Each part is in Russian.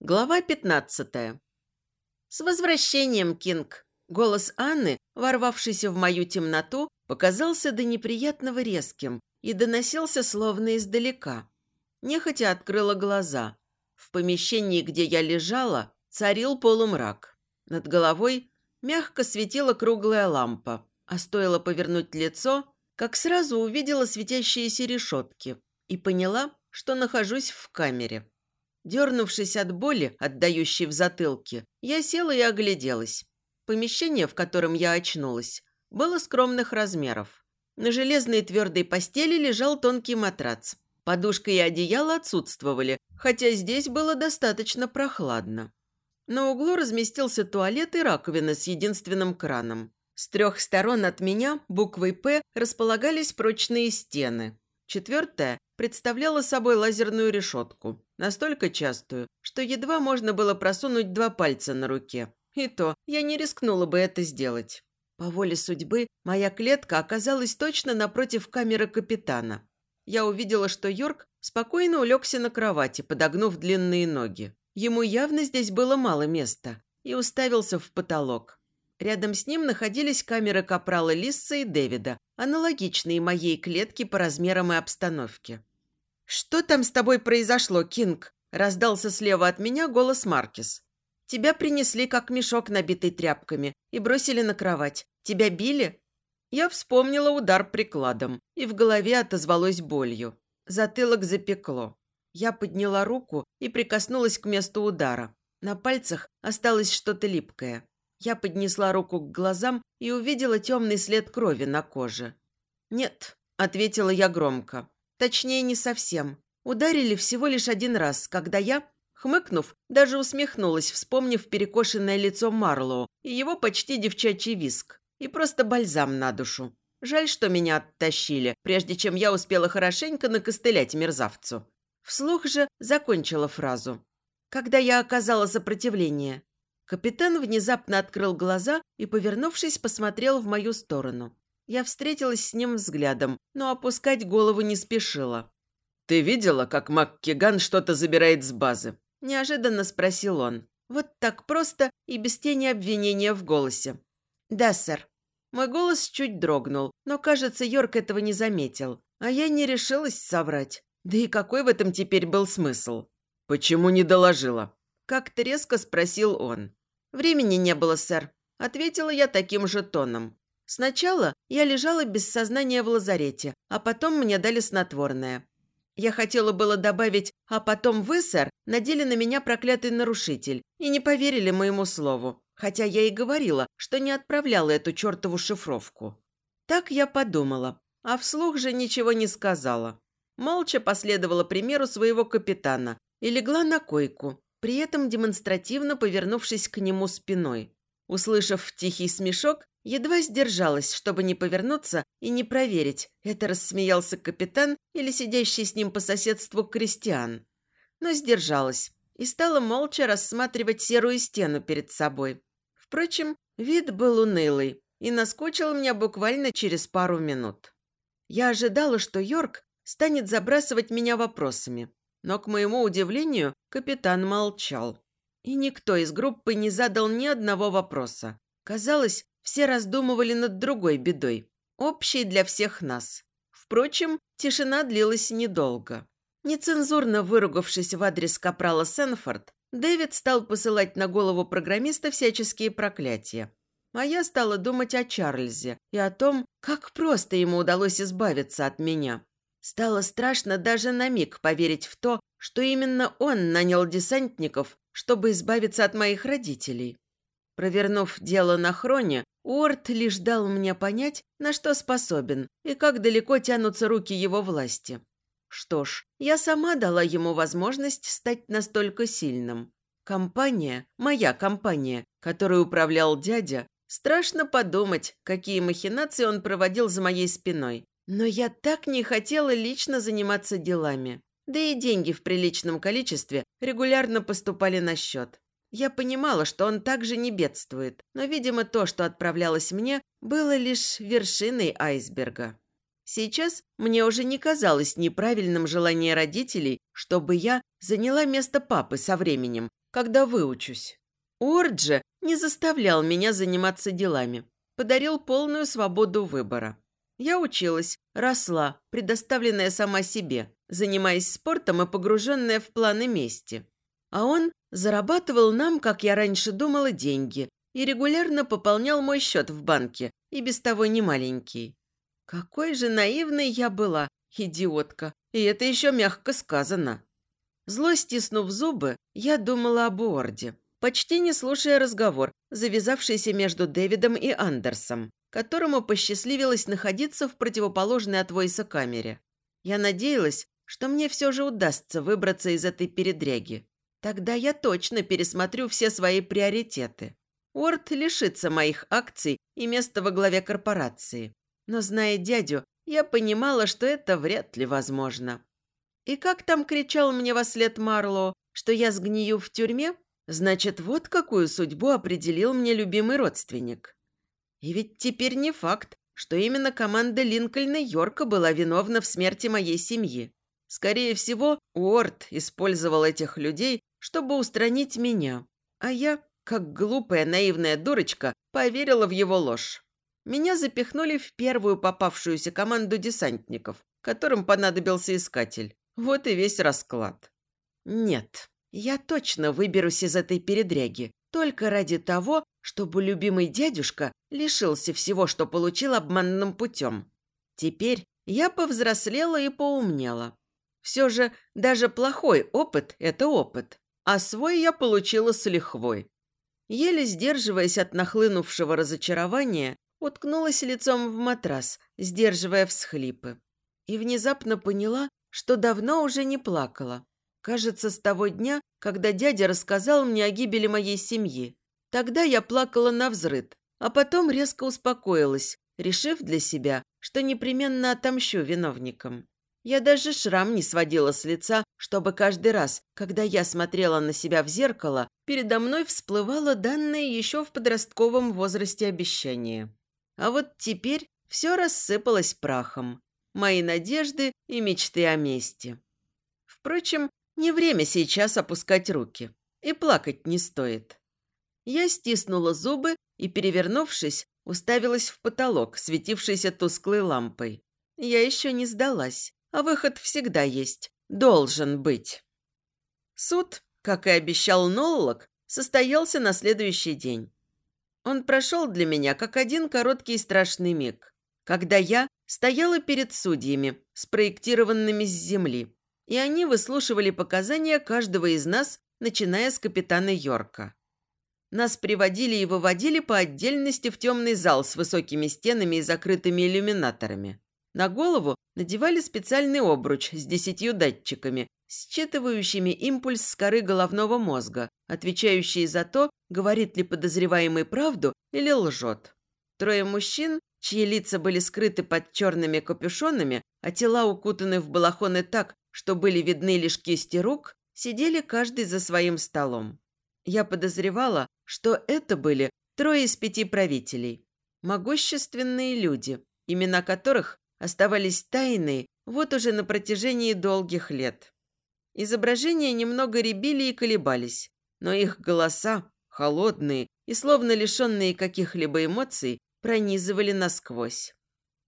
Глава 15. С возвращением, Кинг. Голос Анны, ворвавшийся в мою темноту, показался до неприятного резким и доносился словно издалека. Нехотя открыла глаза. В помещении, где я лежала, царил полумрак. Над головой мягко светила круглая лампа, а стоило повернуть лицо, как сразу увидела светящиеся решетки и поняла, что нахожусь в камере. Дернувшись от боли, отдающей в затылке, я села и огляделась. Помещение, в котором я очнулась, было скромных размеров. На железной твердой постели лежал тонкий матрац. Подушка и одеяло отсутствовали, хотя здесь было достаточно прохладно. На углу разместился туалет и раковина с единственным краном. С трех сторон от меня буквой «П» располагались прочные стены. Четвертая представляла собой лазерную решетку, настолько частую, что едва можно было просунуть два пальца на руке. И то я не рискнула бы это сделать. По воле судьбы, моя клетка оказалась точно напротив камеры капитана. Я увидела, что Йорк спокойно улегся на кровати, подогнув длинные ноги. Ему явно здесь было мало места, и уставился в потолок. Рядом с ним находились камеры капрала Лисса и Дэвида, аналогичные моей клетке по размерам и обстановке. «Что там с тобой произошло, Кинг?» – раздался слева от меня голос Маркис. «Тебя принесли, как мешок, набитый тряпками, и бросили на кровать. Тебя били?» Я вспомнила удар прикладом, и в голове отозвалось болью. Затылок запекло. Я подняла руку и прикоснулась к месту удара. На пальцах осталось что-то липкое. Я поднесла руку к глазам и увидела темный след крови на коже. «Нет», – ответила я громко. «Точнее, не совсем. Ударили всего лишь один раз, когда я, хмыкнув, даже усмехнулась, вспомнив перекошенное лицо Марлоу и его почти девчачий виск. И просто бальзам на душу. Жаль, что меня оттащили, прежде чем я успела хорошенько накостылять мерзавцу. Вслух же закончила фразу. Когда я оказала сопротивление, Капитан внезапно открыл глаза и, повернувшись, посмотрел в мою сторону. Я встретилась с ним взглядом, но опускать голову не спешила. «Ты видела, как МакКиган что-то забирает с базы?» – неожиданно спросил он. Вот так просто и без тени обвинения в голосе. «Да, сэр». Мой голос чуть дрогнул, но, кажется, Йорк этого не заметил. А я не решилась соврать. Да и какой в этом теперь был смысл? «Почему не доложила?» Как-то резко спросил он. «Времени не было, сэр», – ответила я таким же тоном. Сначала я лежала без сознания в лазарете, а потом мне дали снотворное. Я хотела было добавить «а потом вы, сэр, надели на меня проклятый нарушитель» и не поверили моему слову, хотя я и говорила, что не отправляла эту чертову шифровку. Так я подумала, а вслух же ничего не сказала. Молча последовала примеру своего капитана и легла на койку, при этом демонстративно повернувшись к нему спиной. Услышав тихий смешок, едва сдержалась, чтобы не повернуться и не проверить, это рассмеялся капитан или сидящий с ним по соседству крестьян. Но сдержалась и стала молча рассматривать серую стену перед собой. Впрочем, вид был унылый и наскучил меня буквально через пару минут. Я ожидала, что Йорк станет забрасывать меня вопросами, но, к моему удивлению, капитан молчал. И никто из группы не задал ни одного вопроса. Казалось, все раздумывали над другой бедой, общей для всех нас. Впрочем, тишина длилась недолго. Нецензурно выругавшись в адрес капрала Сенфорд, Дэвид стал посылать на голову программиста всяческие проклятия. А я стала думать о Чарльзе и о том, как просто ему удалось избавиться от меня. Стало страшно даже на миг поверить в то, что именно он нанял десантников, чтобы избавиться от моих родителей. Провернув дело на хроне, Уорд лишь дал мне понять, на что способен и как далеко тянутся руки его власти. Что ж, я сама дала ему возможность стать настолько сильным. Компания, моя компания, которой управлял дядя, страшно подумать, какие махинации он проводил за моей спиной. Но я так не хотела лично заниматься делами. Да и деньги в приличном количестве регулярно поступали на счет. Я понимала, что он также не бедствует, но, видимо, то, что отправлялось мне, было лишь вершиной айсберга. Сейчас мне уже не казалось неправильным желание родителей, чтобы я заняла место папы со временем, когда выучусь. Орджи не заставлял меня заниматься делами, подарил полную свободу выбора. Я училась, росла, предоставленная сама себе, занимаясь спортом и погруженная в планы мести. А он зарабатывал нам, как я раньше думала, деньги и регулярно пополнял мой счет в банке, и без того не маленький. Какой же наивной я была, идиотка, и это еще мягко сказано. Зло стиснув зубы, я думала об Уорде, почти не слушая разговор, завязавшийся между Дэвидом и Андерсом, которому посчастливилось находиться в противоположной от Войса камере. Я надеялась, что мне все же удастся выбраться из этой передряги. Тогда я точно пересмотрю все свои приоритеты. Уорд лишится моих акций и места во главе корпорации. Но, зная дядю, я понимала, что это вряд ли возможно. И как там кричал мне во след Марло, что я сгнию в тюрьме? Значит, вот какую судьбу определил мне любимый родственник. И ведь теперь не факт, что именно команда Линкольна Йорка была виновна в смерти моей семьи. Скорее всего, Уорд использовал этих людей, чтобы устранить меня. А я, как глупая наивная дурочка, поверила в его ложь. Меня запихнули в первую попавшуюся команду десантников, которым понадобился искатель. Вот и весь расклад. Нет, я точно выберусь из этой передряги. Только ради того, чтобы любимый дядюшка лишился всего, что получил обманным путем. Теперь я повзрослела и поумнела. Все же даже плохой опыт – это опыт, а свой я получила с лихвой. Еле сдерживаясь от нахлынувшего разочарования, уткнулась лицом в матрас, сдерживая всхлипы. И внезапно поняла, что давно уже не плакала. Кажется, с того дня, когда дядя рассказал мне о гибели моей семьи. Тогда я плакала на взрыд, а потом резко успокоилась, решив для себя, что непременно отомщу виновникам. Я даже шрам не сводила с лица, чтобы каждый раз, когда я смотрела на себя в зеркало, передо мной всплывало данное еще в подростковом возрасте обещание. А вот теперь все рассыпалось прахом. Мои надежды и мечты о мести. Впрочем, не время сейчас опускать руки. И плакать не стоит. Я стиснула зубы и, перевернувшись, уставилась в потолок, светившийся тусклой лампой. Я еще не сдалась а выход всегда есть. Должен быть. Суд, как и обещал Ноллок, состоялся на следующий день. Он прошел для меня как один короткий и страшный миг, когда я стояла перед судьями, спроектированными с земли, и они выслушивали показания каждого из нас, начиная с капитана Йорка. Нас приводили и выводили по отдельности в темный зал с высокими стенами и закрытыми иллюминаторами. На голову надевали специальный обруч с десятью датчиками, считывающими импульс с коры головного мозга, отвечающие за то, говорит ли подозреваемый правду или лжет. Трое мужчин, чьи лица были скрыты под черными капюшонами, а тела укутаны в балахоны так, что были видны лишь кисти рук, сидели каждый за своим столом. Я подозревала, что это были трое из пяти правителей. Могущественные люди, имена которых оставались тайны вот уже на протяжении долгих лет. Изображения немного ребили и колебались, но их голоса, холодные и словно лишенные каких-либо эмоций, пронизывали насквозь.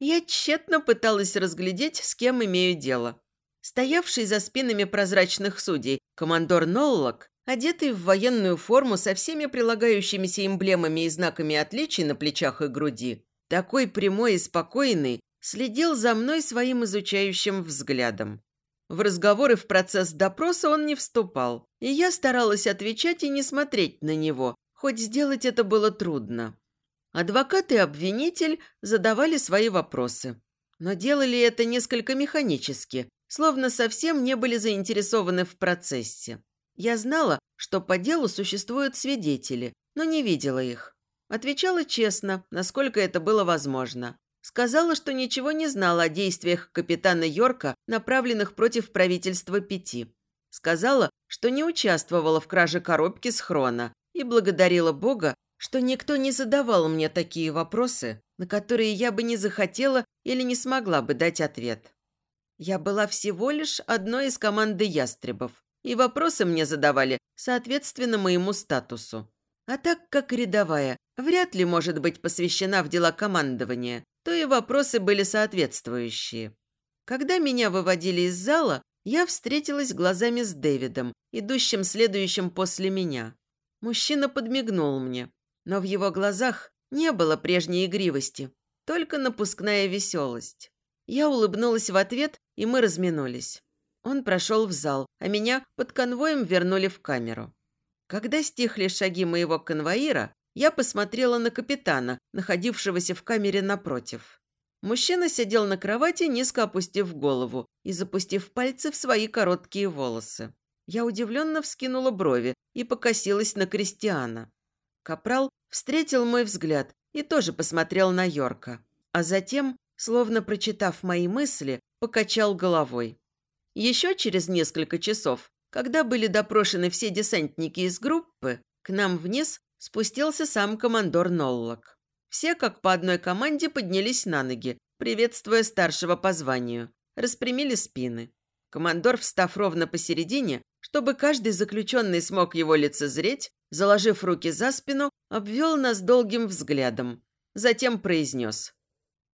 Я тщетно пыталась разглядеть, с кем имею дело. Стоявший за спинами прозрачных судей командор Ноллок, одетый в военную форму со всеми прилагающимися эмблемами и знаками отличий на плечах и груди, такой прямой и спокойный, следил за мной своим изучающим взглядом. В разговоры в процесс допроса он не вступал, и я старалась отвечать и не смотреть на него, хоть сделать это было трудно. Адвокат и обвинитель задавали свои вопросы, но делали это несколько механически, словно совсем не были заинтересованы в процессе. Я знала, что по делу существуют свидетели, но не видела их. Отвечала честно, насколько это было возможно. Сказала, что ничего не знала о действиях капитана Йорка, направленных против правительства Пяти. Сказала, что не участвовала в краже коробки с хрона и благодарила Бога, что никто не задавал мне такие вопросы, на которые я бы не захотела или не смогла бы дать ответ. Я была всего лишь одной из команды ястребов, и вопросы мне задавали соответственно моему статусу. А так как рядовая вряд ли может быть посвящена в дела командования, то и вопросы были соответствующие. Когда меня выводили из зала, я встретилась глазами с Дэвидом, идущим следующим после меня. Мужчина подмигнул мне, но в его глазах не было прежней игривости, только напускная веселость. Я улыбнулась в ответ, и мы разминулись. Он прошел в зал, а меня под конвоем вернули в камеру. Когда стихли шаги моего конвоира, я посмотрела на капитана, находившегося в камере напротив. Мужчина сидел на кровати, низко опустив голову и запустив пальцы в свои короткие волосы. Я удивленно вскинула брови и покосилась на Кристиана. Капрал встретил мой взгляд и тоже посмотрел на Йорка. А затем, словно прочитав мои мысли, покачал головой. Еще через несколько часов когда были допрошены все десантники из группы, к нам вниз спустился сам командор Ноллок. Все, как по одной команде, поднялись на ноги, приветствуя старшего по званию, распрямили спины. Командор, встав ровно посередине, чтобы каждый заключенный смог его лицезреть, заложив руки за спину, обвел нас долгим взглядом. Затем произнес.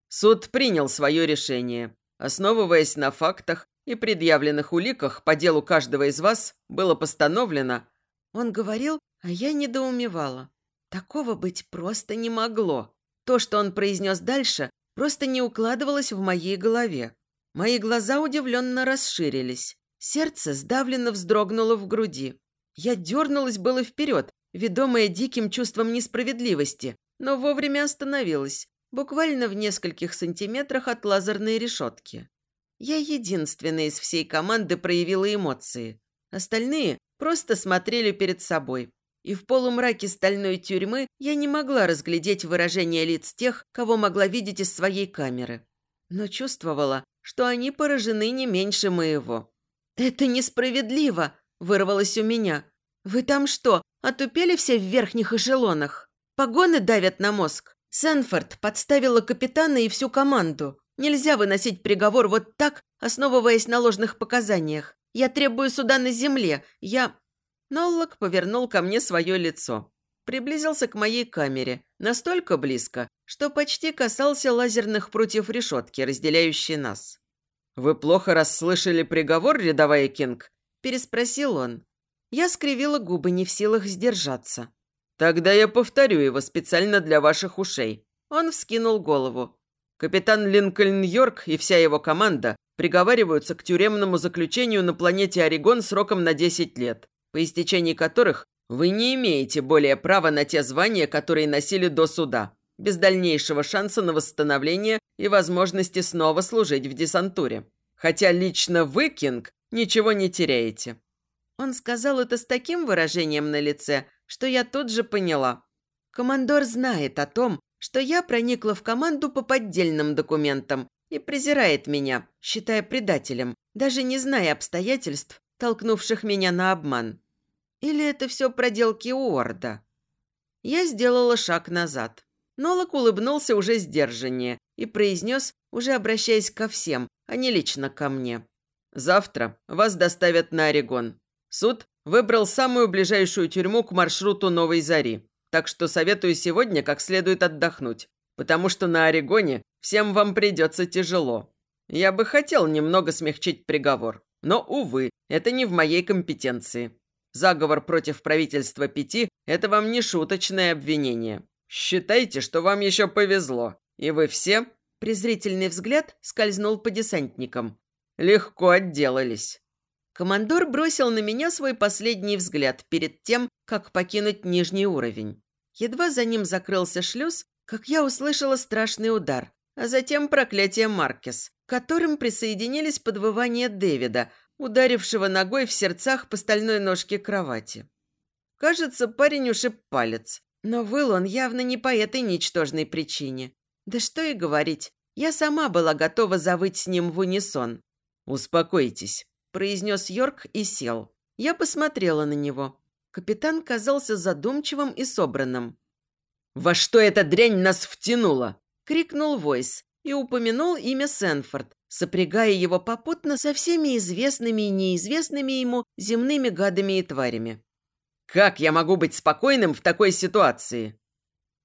«Суд принял свое решение. Основываясь на фактах, и предъявленных уликах по делу каждого из вас было постановлено...» Он говорил, а я недоумевала. Такого быть просто не могло. То, что он произнес дальше, просто не укладывалось в моей голове. Мои глаза удивленно расширились. Сердце сдавленно вздрогнуло в груди. Я дернулась было вперед, ведомая диким чувством несправедливости, но вовремя остановилась, буквально в нескольких сантиметрах от лазерной решетки. Я единственная из всей команды проявила эмоции. Остальные просто смотрели перед собой. И в полумраке стальной тюрьмы я не могла разглядеть выражение лиц тех, кого могла видеть из своей камеры. Но чувствовала, что они поражены не меньше моего. «Это несправедливо!» – вырвалось у меня. «Вы там что, отупели все в верхних эшелонах? Погоны давят на мозг. Сенфорд подставила капитана и всю команду. Нельзя выносить приговор вот так, основываясь на ложных показаниях. Я требую суда на земле. Я...» Ноллок повернул ко мне свое лицо. Приблизился к моей камере, настолько близко, что почти касался лазерных прутьев решетки, разделяющей нас. «Вы плохо расслышали приговор, рядовая Кинг?» – переспросил он. Я скривила губы, не в силах сдержаться. «Тогда я повторю его специально для ваших ушей». Он вскинул голову. Капитан Линкольн Йорк и вся его команда приговариваются к тюремному заключению на планете Орегон сроком на 10 лет, по истечении которых вы не имеете более права на те звания, которые носили до суда, без дальнейшего шанса на восстановление и возможности снова служить в десантуре. Хотя лично вы, Кинг, ничего не теряете». Он сказал это с таким выражением на лице, что я тут же поняла. Командор знает о том, что я проникла в команду по поддельным документам и презирает меня, считая предателем, даже не зная обстоятельств, толкнувших меня на обман. Или это все проделки Уорда? Я сделала шаг назад. Нолок улыбнулся уже сдержаннее и произнес, уже обращаясь ко всем, а не лично ко мне. «Завтра вас доставят на Орегон. Суд выбрал самую ближайшую тюрьму к маршруту Новой Зари. Так что советую сегодня как следует отдохнуть, потому что на Орегоне всем вам придется тяжело. Я бы хотел немного смягчить приговор, но, увы, это не в моей компетенции. Заговор против правительства Пяти – это вам не шуточное обвинение. Считайте, что вам еще повезло, и вы все...» Презрительный взгляд скользнул по десантникам. «Легко отделались». Командор бросил на меня свой последний взгляд перед тем, как покинуть нижний уровень. Едва за ним закрылся шлюз, как я услышала страшный удар, а затем проклятие Маркес, к которым присоединились подвывания Дэвида, ударившего ногой в сердцах по стальной ножке кровати. Кажется, парень ушиб палец, но выл он явно не по этой ничтожной причине. Да что и говорить, я сама была готова завыть с ним в унисон. «Успокойтесь», произнес Йорк и сел. Я посмотрела на него. Капитан казался задумчивым и собранным. «Во что эта дрянь нас втянула?» – крикнул Войс, и упомянул имя Сенфорд, сопрягая его попутно со всеми известными и неизвестными ему земными гадами и тварями. «Как я могу быть спокойным в такой ситуации?»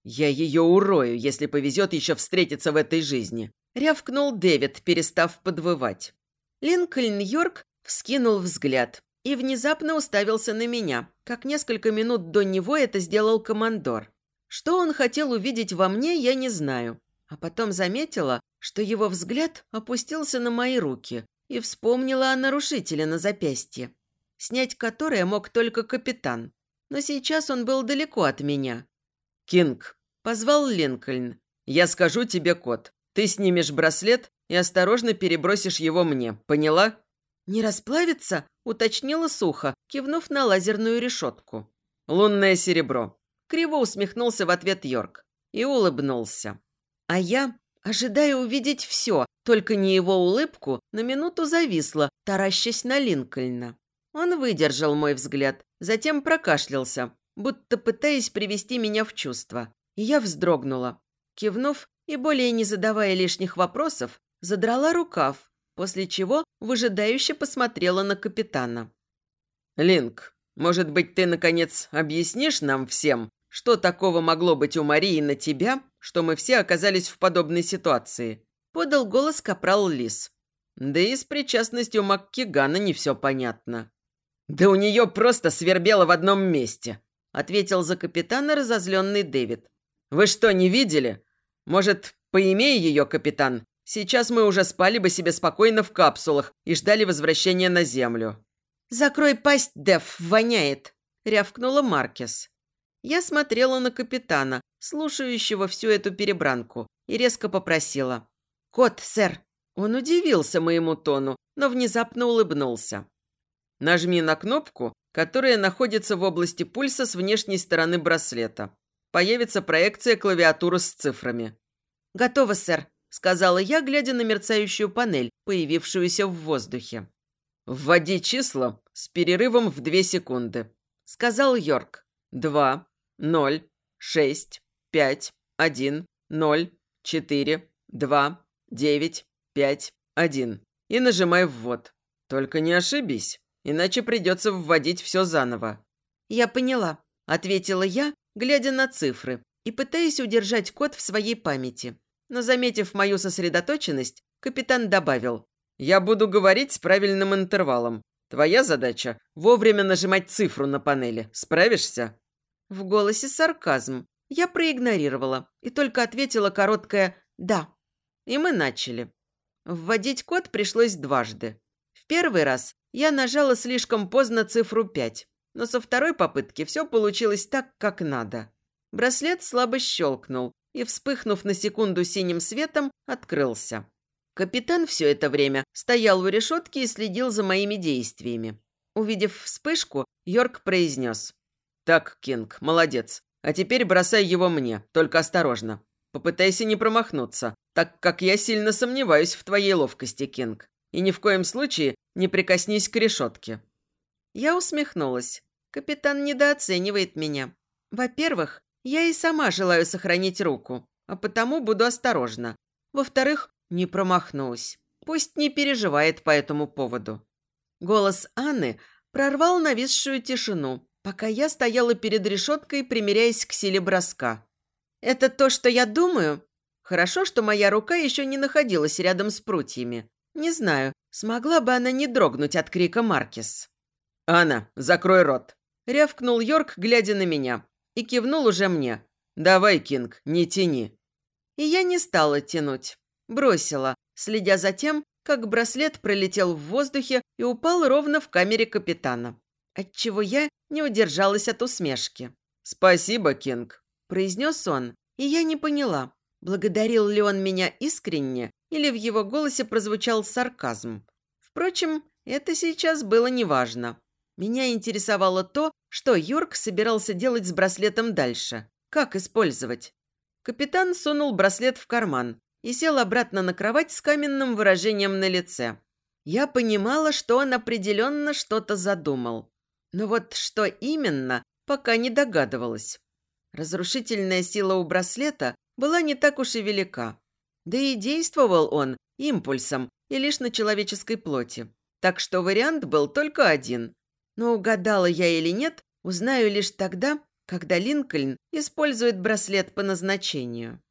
«Я ее урою, если повезет еще встретиться в этой жизни», – рявкнул Дэвид, перестав подвывать. Линкольн Йорк вскинул взгляд и внезапно уставился на меня, как несколько минут до него это сделал командор. Что он хотел увидеть во мне, я не знаю. А потом заметила, что его взгляд опустился на мои руки и вспомнила о нарушителе на запястье, снять которое мог только капитан. Но сейчас он был далеко от меня. «Кинг», – позвал Линкольн, – «я скажу тебе код. Ты снимешь браслет и осторожно перебросишь его мне, поняла?» «Не расплавится?» – уточнила сухо, кивнув на лазерную решетку. «Лунное серебро». Криво усмехнулся в ответ Йорк и улыбнулся. А я, ожидая увидеть все, только не его улыбку, на минуту зависла, таращась на Линкольна. Он выдержал мой взгляд, затем прокашлялся, будто пытаясь привести меня в чувство. И я вздрогнула. Кивнув и более не задавая лишних вопросов, задрала рукав, после чего выжидающе посмотрела на капитана. «Линк, может быть, ты, наконец, объяснишь нам всем, что такого могло быть у Марии на тебя, что мы все оказались в подобной ситуации?» Подал голос капрал Лис. Да и с причастностью Маккигана не все понятно. «Да у нее просто свербело в одном месте», ответил за капитана разозленный Дэвид. «Вы что, не видели? Может, поимей ее, капитан? Сейчас мы уже спали бы себе спокойно в капсулах и ждали возвращения на Землю». «Закрой пасть, Дев, воняет!» – рявкнула Маркес. Я смотрела на капитана, слушающего всю эту перебранку, и резко попросила. «Кот, сэр!» Он удивился моему тону, но внезапно улыбнулся. «Нажми на кнопку, которая находится в области пульса с внешней стороны браслета. Появится проекция клавиатуры с цифрами». «Готово, сэр», – сказала я, глядя на мерцающую панель, появившуюся в воздухе. «Вводи числа с перерывом в две секунды», – сказал Йорк. «Два, ноль, шесть, пять, один, ноль, четыре, два, девять, пять, один. И нажимай «Ввод». Только не ошибись, иначе придется вводить все заново». «Я поняла», – ответила я, глядя на цифры и пытаясь удержать код в своей памяти. Но, заметив мою сосредоточенность, капитан добавил. «Я буду говорить с правильным интервалом. Твоя задача – вовремя нажимать цифру на панели. Справишься?» В голосе сарказм. Я проигнорировала и только ответила короткое «да». И мы начали. Вводить код пришлось дважды. В первый раз я нажала слишком поздно цифру 5, но со второй попытки все получилось так, как надо. Браслет слабо щелкнул и, вспыхнув на секунду синим светом, открылся. Капитан все это время стоял у решетки и следил за моими действиями. Увидев вспышку, Йорк произнес. «Так, Кинг, молодец. А теперь бросай его мне, только осторожно. Попытайся не промахнуться, так как я сильно сомневаюсь в твоей ловкости, Кинг. И ни в коем случае не прикоснись к решетке». Я усмехнулась. Капитан недооценивает меня. Во-первых, я и сама желаю сохранить руку, а потому буду осторожна. Во-вторых, не промахнусь. Пусть не переживает по этому поводу. Голос Анны прорвал нависшую тишину, пока я стояла перед решеткой, примеряясь к силе броска. «Это то, что я думаю?» Хорошо, что моя рука еще не находилась рядом с прутьями. Не знаю, смогла бы она не дрогнуть от крика Маркис. «Анна, закрой рот!» – рявкнул Йорк, глядя на меня, и кивнул уже мне. «Давай, Кинг, не тяни». И я не стала тянуть. Бросила, следя за тем, как браслет пролетел в воздухе и упал ровно в камере капитана отчего я не удержалась от усмешки. «Спасибо, Кинг», – произнес он, и я не поняла, благодарил ли он меня искренне или в его голосе прозвучал сарказм. Впрочем, это сейчас было неважно. Меня интересовало то, что Йорк собирался делать с браслетом дальше. Как использовать? Капитан сунул браслет в карман и сел обратно на кровать с каменным выражением на лице. Я понимала, что он определенно что-то задумал. Но вот что именно, пока не догадывалась. Разрушительная сила у браслета была не так уж и велика. Да и действовал он импульсом и лишь на человеческой плоти. Так что вариант был только один. Но угадала я или нет, узнаю лишь тогда, когда Линкольн использует браслет по назначению.